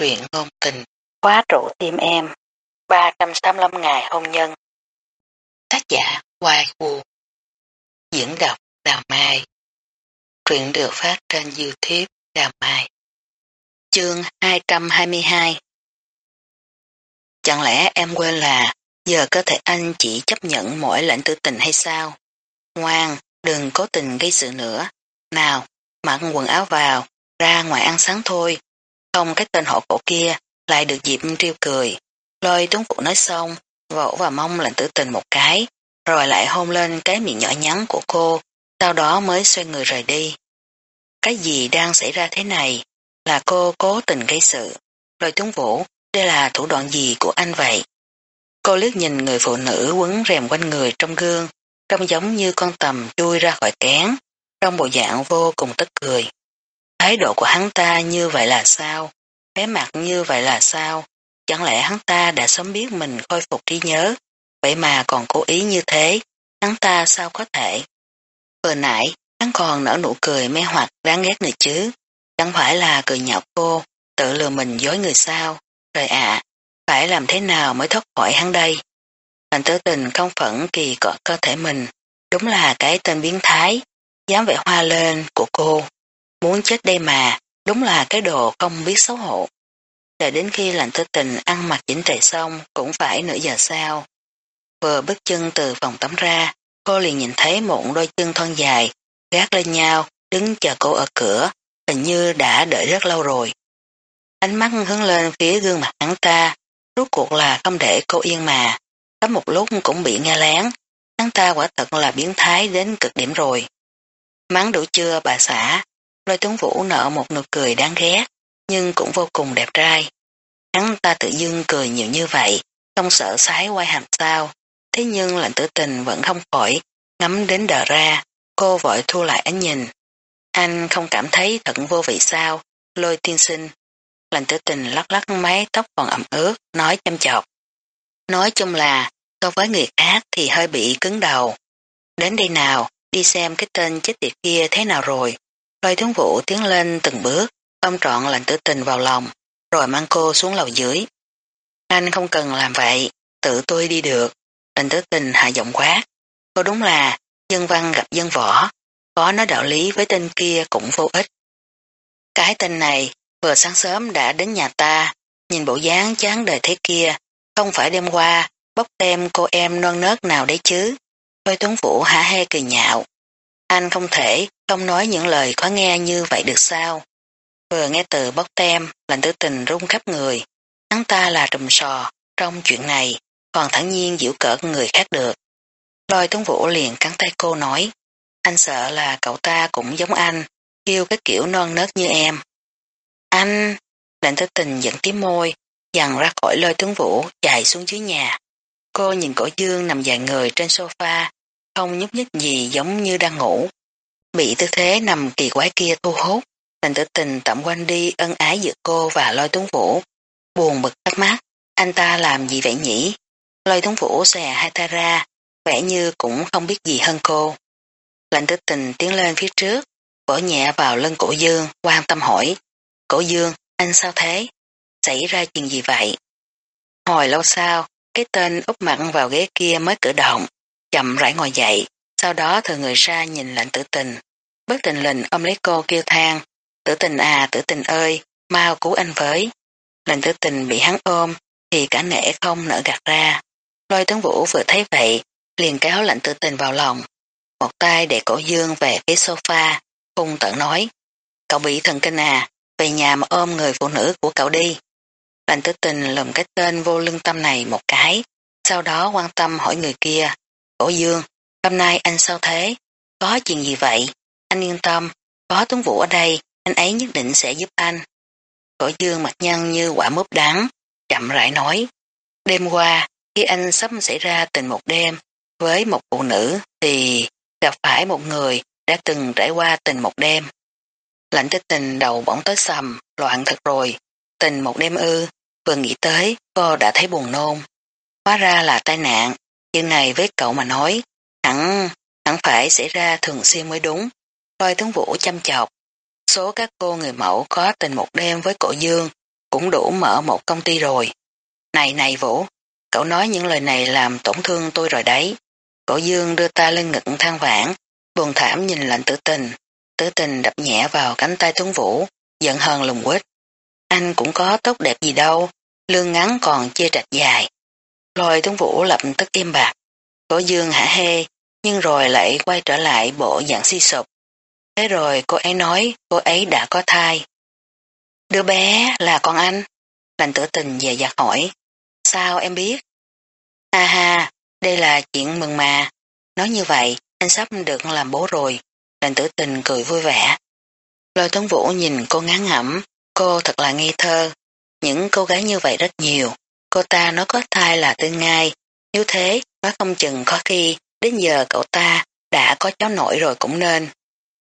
truyện ngôn tình, khóa trụ tim em, 385 ngày hôn nhân. Tác giả Hoài Vũ Diễn đọc Đào Mai Truyện được phát trên Youtube Đào Mai Chương 222 Chẳng lẽ em quên là giờ cơ thể anh chỉ chấp nhận mỗi lệnh tử tình hay sao? Ngoan, đừng cố tình gây sự nữa. Nào, mặc quần áo vào, ra ngoài ăn sáng thôi. Không cái tên hộ cổ kia lại được dịp triêu cười. Lôi tuấn phụ nói xong, vỗ và mong lệnh tử tình một cái, rồi lại hôn lên cái miệng nhỏ nhắn của cô, sau đó mới xoay người rời đi. Cái gì đang xảy ra thế này? Là cô cố tình gây sự. Lôi tuấn vũ, đây là thủ đoạn gì của anh vậy? Cô liếc nhìn người phụ nữ quấn rèm quanh người trong gương, trông giống như con tầm chui ra khỏi kén, trong bộ dạng vô cùng tức cười. Thái độ của hắn ta như vậy là sao? Cái mặt như vậy là sao? Chẳng lẽ hắn ta đã sớm biết mình khôi phục trí nhớ, vậy mà còn cố ý như thế, hắn ta sao có thể? Vừa nãy, hắn còn nở nụ cười mê hoặc đáng ghét này chứ, chẳng phải là cười nhạo cô, tự lừa mình dối người sao? Trời ạ, phải làm thế nào mới thoát khỏi hắn đây? Thành tử tình không phẫn kỳ cọ cơ thể mình, đúng là cái tên biến thái, dám vẻ hoa lên của cô. Muốn chết đây mà, đúng là cái đồ không biết xấu hổ. Để đến khi lạnh tư tình ăn mặc chỉnh tề xong cũng phải nửa giờ sau. Vừa bước chân từ phòng tắm ra, cô liền nhìn thấy một đôi chân thon dài, gác lên nhau, đứng chờ cô ở cửa, hình như đã đợi rất lâu rồi. Ánh mắt hướng lên phía gương mặt hắn ta, rốt cuộc là không để cô yên mà. Có một lúc cũng bị nghe lén, hắn ta quả thật là biến thái đến cực điểm rồi. Mắng đủ chưa bà xã, lôi tuấn vũ nở một nụ cười đáng ghét, nhưng cũng vô cùng đẹp trai. Hắn ta tự dưng cười nhiều như vậy, không sợ sái quay hàm sao, thế nhưng lệnh tử tình vẫn không khỏi, ngắm đến đờ ra, cô vội thu lại ánh nhìn. Anh không cảm thấy thật vô vị sao, lôi tiên sinh. lệnh tử tình lắc lắc mái tóc còn ẩm ướt, nói chăm chọc. Nói chung là, so với người khác thì hơi bị cứng đầu. Đến đây nào, đi xem cái tên chết tiệt kia thế nào rồi. Lôi tướng vũ tiến lên từng bước, ôm trọn lạnh tử tình vào lòng, rồi mang cô xuống lầu dưới. Anh không cần làm vậy, tự tôi đi được. Lạnh tử tình hạ giọng quát. Cô đúng là, dân văn gặp dân võ, có nói đạo lý với tên kia cũng vô ích. Cái tên này, vừa sáng sớm đã đến nhà ta, nhìn bộ dáng chán đời thế kia, không phải đêm qua, bóc tem cô em non nớt nào đấy chứ. Lôi tướng vũ hả hê cười nhạo. Anh không thể không nói những lời khó nghe như vậy được sao. Vừa nghe từ bóc tem, lạnh tử tình rung khắp người. Hắn ta là trùm sò trong chuyện này, còn thẳng nhiên giễu cợt người khác được. Lôi tuấn vũ liền cắn tay cô nói, anh sợ là cậu ta cũng giống anh, yêu cái kiểu non nớt như em. Anh, lạnh tử tình giận tím môi, dằn ra khỏi lôi Tuấn vũ, chạy xuống dưới nhà. Cô nhìn cổ dương nằm dài người trên sofa, không nhúc nhích gì giống như đang ngủ. Bị tư thế nằm kỳ quái kia thu hút, thành tử tình tẩm quanh đi ân ái giữa cô và lôi tuấn vũ. Buồn bực thắc mắc, anh ta làm gì vậy nhỉ? Lôi tuấn vũ xòe hai tay ra, vẻ như cũng không biết gì hơn cô. Lạnh tử tình tiến lên phía trước, vỗ nhẹ vào lưng cổ dương, quan tâm hỏi. Cổ dương, anh sao thế? Xảy ra chuyện gì vậy? Hồi lâu sau, cái tên úp mặn vào ghế kia mới cử động, chậm rãi ngồi dậy, sau đó thừa người ra nhìn lạnh tử tình. Bất tình lình ôm lấy cô kêu than, tử tình à tử tình ơi, mau cứu anh với. Lạnh tử tình bị hắn ôm, thì cả nể không nở gạt ra. Lôi tướng vũ vừa thấy vậy, liền kéo lạnh tử tình vào lòng. Một tay để cổ dương về phía sofa, hung tận nói, cậu bị thần kinh à, về nhà mà ôm người phụ nữ của cậu đi. Lành tử tình lầm cái tên vô lương tâm này một cái, sau đó quan tâm hỏi người kia, cổ dương, hôm nay anh sao thế? Có chuyện gì vậy? Anh yên tâm, có tuấn vũ ở đây, anh ấy nhất định sẽ giúp anh. Cổ dương mặt nhăn như quả mướp đắng, chậm rãi nói. Đêm qua, khi anh sắp xảy ra tình một đêm với một phụ nữ thì gặp phải một người đã từng trải qua tình một đêm. Lạnh tích tình đầu bỗng tới sầm, loạn thật rồi. Tình một đêm ư, vừa nghĩ tới, cô đã thấy buồn nôn. Hóa ra là tai nạn, chuyện này với cậu mà nói, hẳn, hẳn phải xảy ra thường xuyên mới đúng. Lôi tướng vũ chăm chọc. Số các cô người mẫu có tình một đêm với cổ dương, cũng đủ mở một công ty rồi. Này này Vũ, cậu nói những lời này làm tổn thương tôi rồi đấy. Cổ dương đưa ta lên ngực than vãn, buồn thảm nhìn lạnh tử tình. Tử tình đập nhẹ vào cánh tay tướng Vũ, giận hờn lùng quýt. Anh cũng có tóc đẹp gì đâu, lương ngắn còn chia trạch dài. Lôi Tuấn Vũ lập tức im bạc. Cổ dương hả hê, nhưng rồi lại quay trở lại bộ dạng si sụp. Thế rồi cô ấy nói cô ấy đã có thai. Đứa bé là con anh. Lành tử tình về giặt hỏi. Sao em biết? À ha, đây là chuyện mừng mà. Nói như vậy, anh sắp được làm bố rồi. Lành tử tình cười vui vẻ. Lôi tuấn vũ nhìn cô ngán ngẩm. Cô thật là ngây thơ. Những cô gái như vậy rất nhiều. Cô ta nói có thai là tương ngay. như thế, nói không chừng có khi đến giờ cậu ta đã có cháu nội rồi cũng nên.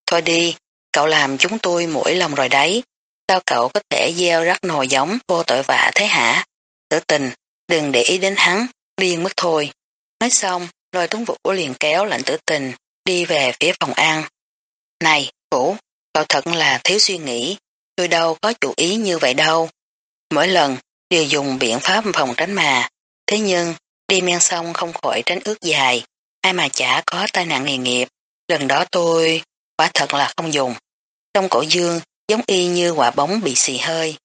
Thôi đi, cậu làm chúng tôi mũi lòng rồi đấy. Sao cậu có thể gieo rắc nồi giống vô tội vạ thế hả? Tử tình, đừng để ý đến hắn, điên mất thôi. Nói xong, lôi tuấn vũ liền kéo lạnh tử tình, đi về phía phòng ăn. Này, Vũ, cậu thật là thiếu suy nghĩ, tôi đâu có chủ ý như vậy đâu. Mỗi lần, đều dùng biện pháp phòng tránh mà, thế nhưng, đi men sông không khỏi tránh ước dài, ai mà chả có tai nạn nghề nghiệp. Lần đó tôi, quả thật là không dùng. Trong cổ dương, giống y như quả bóng bị xì hơi.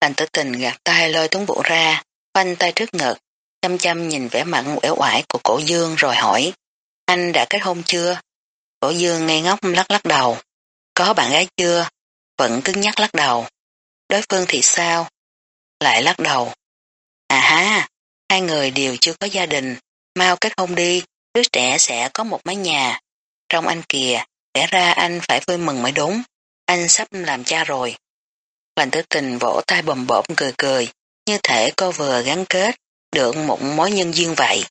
Lành tử tình gạt tay lôi tuấn vũ ra, khoanh tay trước ngực, chăm chăm nhìn vẻ mặt uể oải của cổ dương rồi hỏi, anh đã kết hôn chưa? Cổ dương ngây ngốc lắc lắc đầu, có bạn gái chưa? Vẫn cứng nhắc lắc đầu. Đối phương thì sao? Lại lắc đầu. À ha, hai người đều chưa có gia đình, mau kết hôn đi, đứa trẻ sẽ có một mái nhà. Trong anh kìa, lẽ ra anh phải vui mừng mới đúng anh sắp làm cha rồi. Lành tử tình vỗ tay bầm bộm cười cười, như thể cô vừa gắn kết, được một mối nhân duyên vậy.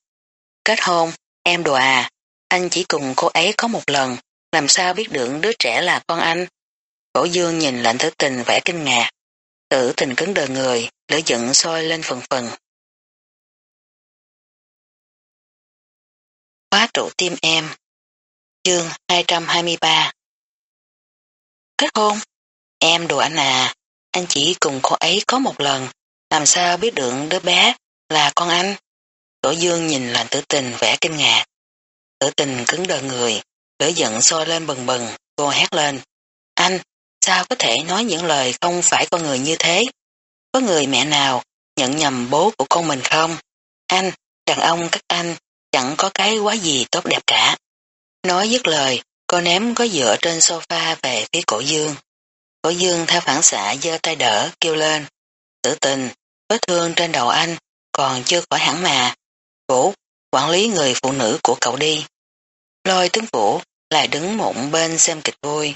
Kết hôn, em đùa à, anh chỉ cùng cô ấy có một lần, làm sao biết được đứa trẻ là con anh. Cổ dương nhìn lạnh tử tình vẻ kinh ngạc, tử tình cứng đờ người, lửa giận sôi lên phần phần. Khóa trụ tim em Chương 223 Kết hôn? Em đùa anh à, anh chỉ cùng cô ấy có một lần, làm sao biết được đứa bé là con anh? Tổ dương nhìn lạnh tử tình vẻ kinh ngạc. Tử tình cứng đờ người, lửa giận sôi lên bừng bừng, cô hét lên. Anh, sao có thể nói những lời không phải con người như thế? Có người mẹ nào nhận nhầm bố của con mình không? Anh, đàn ông các anh, chẳng có cái quá gì tốt đẹp cả. Nói dứt lời, Cô ném có dựa trên sofa về phía cổ dương. Cổ dương theo phản xạ giơ tay đỡ, kêu lên. Tử tình, vết thương trên đầu anh, còn chưa khỏi hẳn mà. Vũ, quản lý người phụ nữ của cậu đi. Lôi tướng Vũ lại đứng mộng bên xem kịch vui.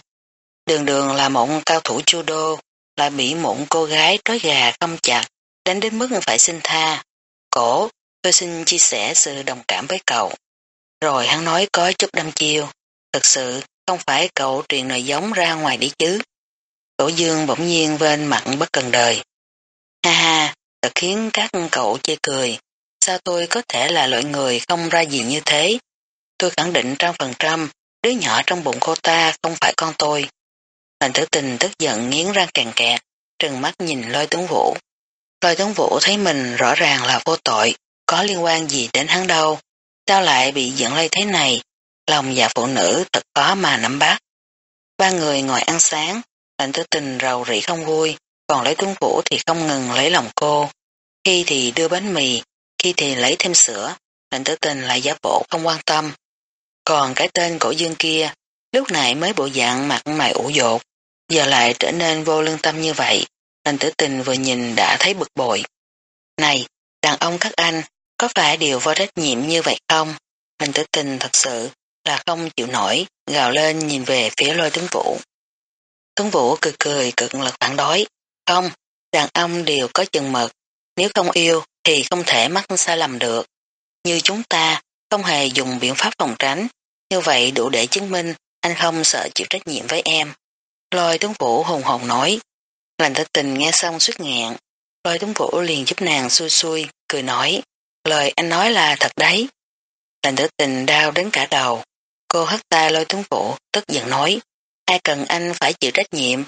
Đường đường là một cao thủ judo, lại bị một cô gái trói gà không chặt, đánh đến mức phải xin tha. Cổ, tôi xin chia sẻ sự đồng cảm với cậu. Rồi hắn nói có chút đâm chiêu. Thật sự, không phải cậu truyền nồi giống ra ngoài đi chứ. Cổ dương bỗng nhiên bên mặt bất cần đời. Ha ha, thật khiến các cậu chê cười. Sao tôi có thể là loại người không ra gì như thế? Tôi khẳng định trăm phần trăm, đứa nhỏ trong bụng cô ta không phải con tôi. Lành tử tình tức giận nghiến răng càng kẹt, trừng mắt nhìn lôi tướng vũ. Lôi tướng vũ thấy mình rõ ràng là vô tội, có liên quan gì đến hắn đâu. Sao lại bị giận lây thế này, Lòng dạ phụ nữ thật có mà nắm bắt. Ba người ngồi ăn sáng, lệnh tử tình rầu rĩ không vui, còn lấy tuấn vũ thì không ngừng lấy lòng cô. Khi thì đưa bánh mì, khi thì lấy thêm sữa, lệnh tử tình lại giả bộ không quan tâm. Còn cái tên cổ dương kia, lúc này mới bộ dạng mặt mày ủ dột, giờ lại trở nên vô lương tâm như vậy, anh tử tình vừa nhìn đã thấy bực bội. Này, đàn ông các anh, có phải đều vô trách nhiệm như vậy không? anh tử tình thật sự là không chịu nổi, gào lên nhìn về phía lôi tướng vũ. Tướng vũ cười cười cực lực phản đối. Không, đàn ông đều có chừng mực, nếu không yêu thì không thể mắc sai lầm được. Như chúng ta không hề dùng biện pháp phòng tránh, như vậy đủ để chứng minh anh không sợ chịu trách nhiệm với em. Lôi tướng vũ hùng hồn nói. Lành thật tình nghe xong suýt nghẹn. Lôi tướng vũ liền giúp nàng xui xui, cười nói. Lời anh nói là thật đấy. Lành tử tình đau đến cả đầu. Cô hất tay lôi tướng vũ, tức giận nói, ai cần anh phải chịu trách nhiệm.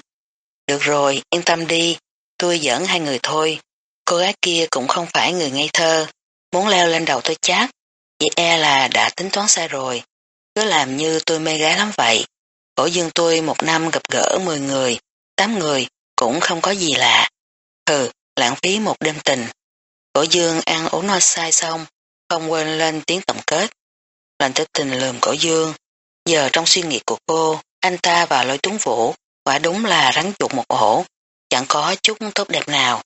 Được rồi, yên tâm đi, tôi giỡn hai người thôi. Cô gái kia cũng không phải người ngây thơ. Muốn leo lên đầu tôi chắc. Vậy e là đã tính toán sai rồi. Cứ làm như tôi mê gái lắm vậy. Cổ dương tôi một năm gặp gỡ 10 người, 8 người, cũng không có gì lạ. Hừ, lãng phí một đêm tình. Cổ dương ăn uống no sai xong, không quên lên tiếng tổng kết. Lành tích tình lườm cổ dương. Giờ trong suy nghĩ của cô, anh ta và lôi tuấn vũ, quả đúng là rắn chuột một ổ, chẳng có chút tốt đẹp nào.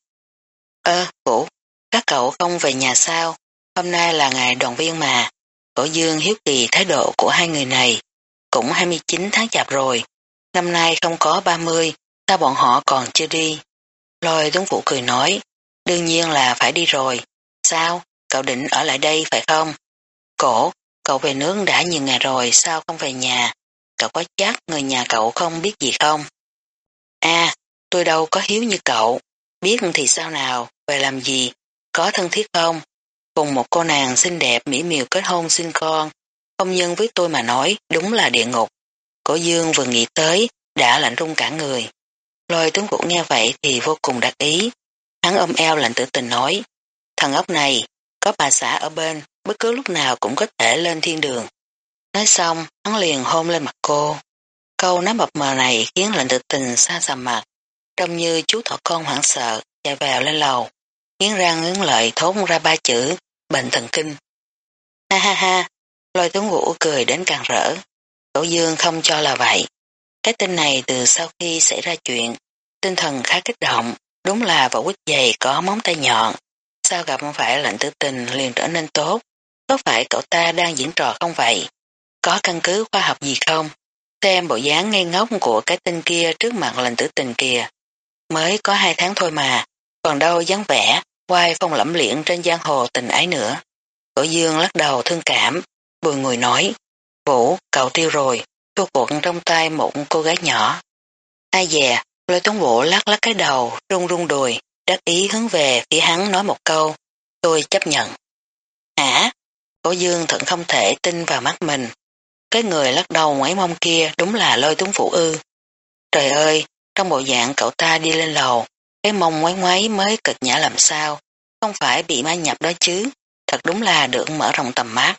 Ơ, Vũ, các cậu không về nhà sao? Hôm nay là ngày đoàn viên mà. Cổ dương hiếu kỳ thái độ của hai người này. Cũng 29 tháng chạp rồi. Năm nay không có 30, sao bọn họ còn chưa đi? Lôi tuấn vũ cười nói, đương nhiên là phải đi rồi. Sao? Cậu định ở lại đây phải không? Cổ, cậu về nước đã nhiều ngày rồi sao không về nhà? Cậu có chắc người nhà cậu không biết gì không? À, tôi đâu có hiếu như cậu. Biết thì sao nào, về làm gì, có thân thiết không? Cùng một cô nàng xinh đẹp mỹ miều kết hôn sinh con, Công nhân với tôi mà nói đúng là địa ngục. Cổ dương vừa nghĩ tới, đã lạnh rung cả người. Lôi tướng vũ nghe vậy thì vô cùng đặc ý. Hắn ôm eo lạnh Tử tình nói, thằng ốc này, có bà xã ở bên, bất cứ lúc nào cũng có thể lên thiên đường. Nói xong, hắn liền hôn lên mặt cô. Câu nói mập mờ này khiến lạnh Tử tình xa xăm mặt, trông như chú thỏ con hoảng sợ, chạy vào lên lầu, nghiến răng nghiến lợi thốt ra ba chữ, bệnh thần kinh. Ha ha ha, lôi tuấn vũ cười đến càng rỡ. Cổ dương không cho là vậy. Cái tin này từ sau khi xảy ra chuyện, tinh thần khá kích động, đúng là vỏ quýt dày có móng tay nhọn. Sao gặp phải lệnh tử tình liền trở nên tốt? Có phải cậu ta đang diễn trò không vậy? Có căn cứ khoa học gì không? Xem bộ dáng ngây ngốc của cái tên kia trước mặt lệnh tử tình kìa. Mới có hai tháng thôi mà, còn đâu dáng vẻ, quay phong lẫm liễn trên giang hồ tình ái nữa. Cổ dương lắc đầu thương cảm, bùi người nói, Vũ, cậu tiêu rồi, thua cuộc trong tay một cô gái nhỏ. Ai dè, lôi tuấn vũ lắc lắc cái đầu, rung rung đùi, đắc ý hướng về phía hắn nói một câu, tôi chấp nhận. Hả? Cổ dương thận không thể tin vào mắt mình. Cái người lắc đầu ngoáy mông kia đúng là lôi tuấn vũ ư. Trời ơi, trong bộ dạng cậu ta đi lên lầu, cái mông ngoáy ngoáy mới cực nhã làm sao, không phải bị ma nhập đó chứ, thật đúng là được mở rộng tầm mắt.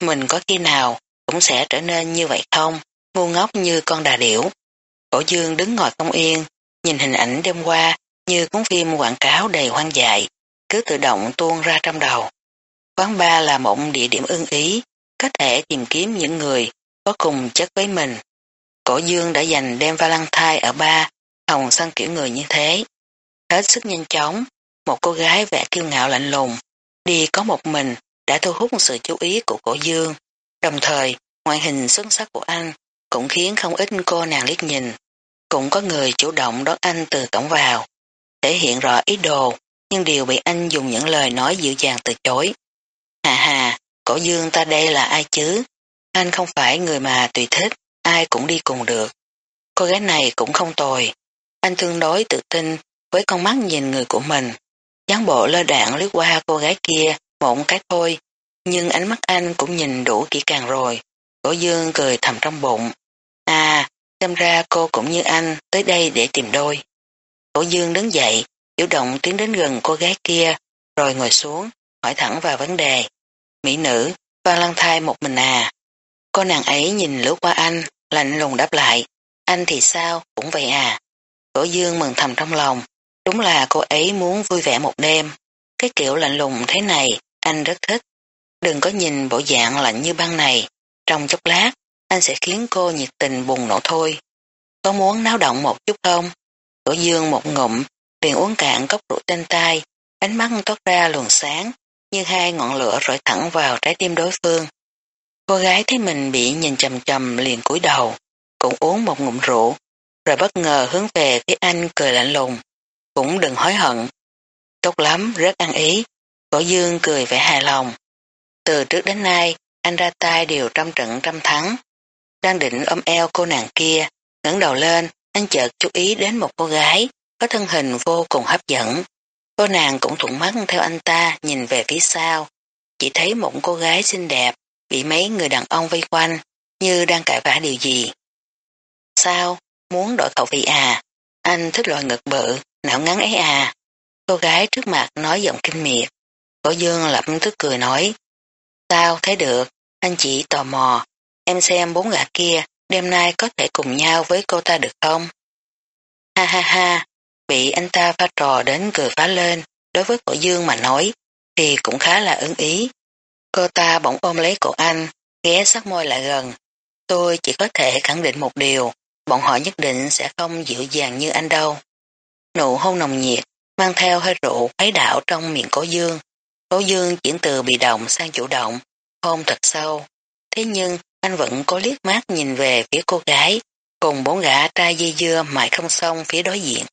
Mình có khi nào cũng sẽ trở nên như vậy không, ngu ngốc như con đà điểu. Cổ dương đứng ngồi không yên, nhìn hình ảnh đêm qua như cuốn phim quảng cáo đầy hoang dại, cứ tự động tuôn ra trong đầu. Quán ba là một địa điểm ưng ý, có thể tìm kiếm những người có cùng chất với mình. Cổ dương đã dành đêm Valentine ở ba, hồng săn kiểu người như thế. Hết sức nhanh chóng, một cô gái vẻ kiêu ngạo lạnh lùng, đi có một mình đã thu hút sự chú ý của cổ dương. Đồng thời, ngoại hình xuất sắc của anh cũng khiến không ít cô nàng liếc nhìn. Cũng có người chủ động đón anh từ cổng vào, thể hiện rõ ý đồ, nhưng đều bị anh dùng những lời nói dịu dàng từ chối. Hà hà, cổ dương ta đây là ai chứ? Anh không phải người mà tùy thích, ai cũng đi cùng được. Cô gái này cũng không tồi. Anh tương đối tự tin với con mắt nhìn người của mình. Gián bộ lơ đạn lướt qua cô gái kia một cái thôi, nhưng ánh mắt anh cũng nhìn đủ kỹ càng rồi. Cổ dương cười thầm trong bụng. À, xem ra cô cũng như anh tới đây để tìm đôi. Cổ dương đứng dậy, chủ động tiến đến gần cô gái kia, rồi ngồi xuống, hỏi thẳng vào vấn đề. Mỹ nữ, và lăng thai một mình à. Cô nàng ấy nhìn lướt qua anh, lạnh lùng đáp lại. Anh thì sao, cũng vậy à. Cổ dương mừng thầm trong lòng. Đúng là cô ấy muốn vui vẻ một đêm. Cái kiểu lạnh lùng thế này, anh rất thích. Đừng có nhìn bộ dạng lạnh như băng này. Trong chốc lát, anh sẽ khiến cô nhiệt tình bùng nổ thôi. Có muốn náo động một chút không? Cửa dương một ngụm, liền uống cạn cốc rượu trên tay, ánh mắt toát ra luồng sáng, như hai ngọn lửa rọi thẳng vào trái tim đối phương. Cô gái thấy mình bị nhìn chầm chầm liền cúi đầu, cũng uống một ngụm rượu, rồi bất ngờ hướng về phía anh cười lạnh lùng. Cũng đừng hối hận. Tốt lắm, rất ăn ý. Cổ dương cười vẻ hài lòng. Từ trước đến nay, anh ra tay đều trăm trận trăm thắng. Đang định ôm eo cô nàng kia, ngẩng đầu lên, anh chợt chú ý đến một cô gái, có thân hình vô cùng hấp dẫn. Cô nàng cũng thuận mắt theo anh ta nhìn về phía sau, chỉ thấy một cô gái xinh đẹp, bị mấy người đàn ông vây quanh, như đang cãi vã điều gì. Sao? Muốn đổi khẩu vị à? Anh thích loại ngực bự, não ngắn ấy à. Cô gái trước mặt nói giọng kinh miệt. Cổ dương lập tức cười nói. Sao thấy được, anh chỉ tò mò. Em xem bốn gã kia đêm nay có thể cùng nhau với cô ta được không? Ha ha ha, bị anh ta pha trò đến cười phá lên, đối với cổ dương mà nói, thì cũng khá là ứng ý. Cô ta bỗng ôm lấy cổ anh, ghé sát môi lại gần. Tôi chỉ có thể khẳng định một điều, bọn họ nhất định sẽ không dịu dàng như anh đâu. Nụ hôn nồng nhiệt, mang theo hơi rượu khuấy đảo trong miệng cổ dương cô dương chuyển từ bị động sang chủ động, hôn thật sâu. Thế nhưng anh vẫn có liếc mắt nhìn về phía cô gái, cùng bốn gã trai dây dưa mãi không xong phía đối diện.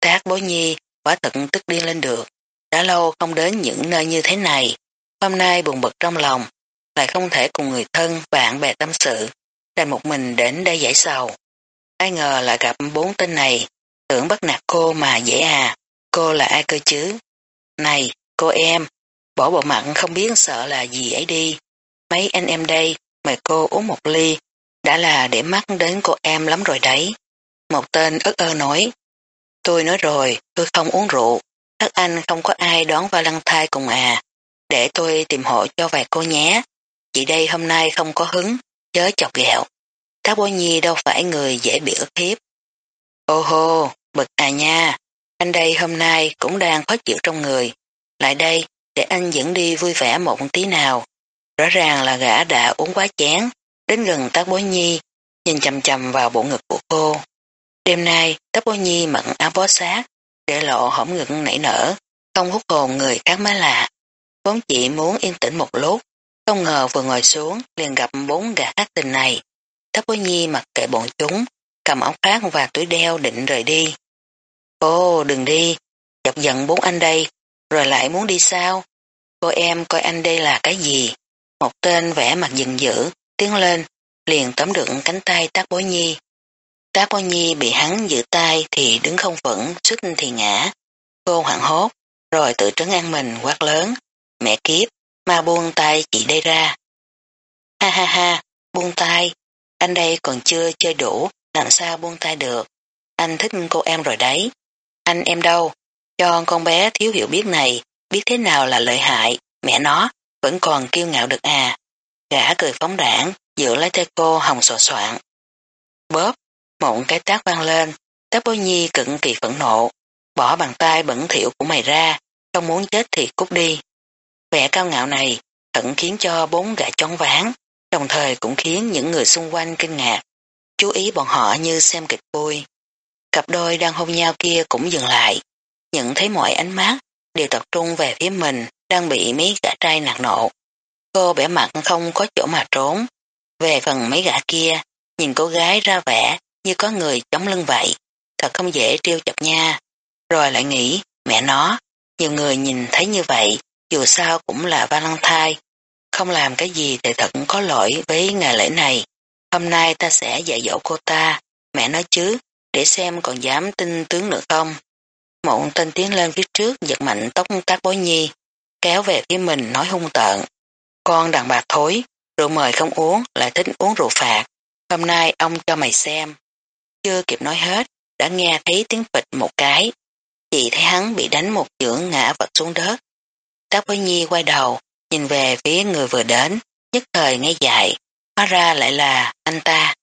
Tác bố nhi, quả thật tức điên lên được. Đã lâu không đến những nơi như thế này, hôm nay buồn bực trong lòng, lại không thể cùng người thân, bạn bè tâm sự, đành một mình đến đây giải sầu. Ai ngờ lại gặp bốn tên này, tưởng bắt nạt cô mà dễ à, cô là ai cơ chứ? Này, cô em, bỏ bộ mặn không biết sợ là gì ấy đi. Mấy anh em đây, mời cô uống một ly, đã là để mắt đến cô em lắm rồi đấy. Một tên ức ơ nói, tôi nói rồi, tôi không uống rượu, các anh không có ai đón vào lăng thai cùng à, để tôi tìm hộ cho vài cô nhé. Chị đây hôm nay không có hứng, chớ chọc ghẹo. Các bố nhi đâu phải người dễ bị ức hiếp. Ô hô, bực à nha, anh đây hôm nay cũng đang khó chịu trong người. Lại đây, để anh dẫn đi vui vẻ một tí nào. Rõ ràng là gã đã uống quá chén, đến gần tác bối nhi, nhìn chầm chầm vào bộ ngực của cô. Đêm nay, tác bối nhi mặn áo bó sát, để lộ hõm ngực nảy nở, không hút hồn người khác mới lạ. Vốn chỉ muốn yên tĩnh một lúc, không ngờ vừa ngồi xuống liền gặp bốn gã hát tình này. Tác bối nhi mặc kệ bọn chúng, cầm áo khoác và túi đeo định rời đi. cô đừng đi, chọc giận bốn anh đây, rồi lại muốn đi sao? Cô em coi anh đây là cái gì? Một tên vẽ mặt giận dữ, tiến lên, liền tóm được cánh tay tác bối nhi. Tác bối nhi bị hắn giữ tay thì đứng không vững, suýt thì ngã. Cô hoảng hốt, rồi tự trấn an mình quát lớn. Mẹ kiếp, ma buông tay chị đây ra. Ha ha ha, buông tay, anh đây còn chưa chơi đủ, làm sao buông tay được. Anh thích cô em rồi đấy. Anh em đâu, cho con bé thiếu hiểu biết này, biết thế nào là lợi hại, mẹ nó, vẫn còn kiêu ngạo được à. Gã cười phóng đảng, dựa lấy tay cô hồng sổ soạn. Bóp, mộng cái tác vang lên, tác bối nhi cực kỳ phẫn nộ, bỏ bàn tay bẩn thỉu của mày ra, không muốn chết thì cút đi. Vẻ cao ngạo này thận khiến cho bốn gã chóng ván, đồng thời cũng khiến những người xung quanh kinh ngạc, chú ý bọn họ như xem kịch vui. Cặp đôi đang hôn nhau kia cũng dừng lại, nhận thấy mọi ánh mắt đều tập trung về phía mình đang bị mấy gã trai nạt nộ. Cô bẻ mặt không có chỗ mà trốn. Về phần mấy gã kia, nhìn cô gái ra vẻ như có người chống lưng vậy, thật không dễ trêu chọc nha. Rồi lại nghĩ, mẹ nó, nhiều người nhìn thấy như vậy, dù sao cũng là Valentine, không làm cái gì thì thật có lỗi với ngày lễ này. Hôm nay ta sẽ dạy dỗ cô ta, mẹ nói chứ, để xem còn dám tin tướng nữa không. Một tên tiến lên phía trước giật mạnh tóc các bối nhi, kéo về phía mình nói hung tợn. Con đàn bà thối, rượu mời không uống, lại thích uống rượu phạt. Hôm nay ông cho mày xem. Chưa kịp nói hết, đã nghe thấy tiếng phịch một cái. Chị thấy hắn bị đánh một chưởng ngã vật xuống đất. Tác bối nhi quay đầu, nhìn về phía người vừa đến, nhất thời ngay dại, hóa ra lại là anh ta.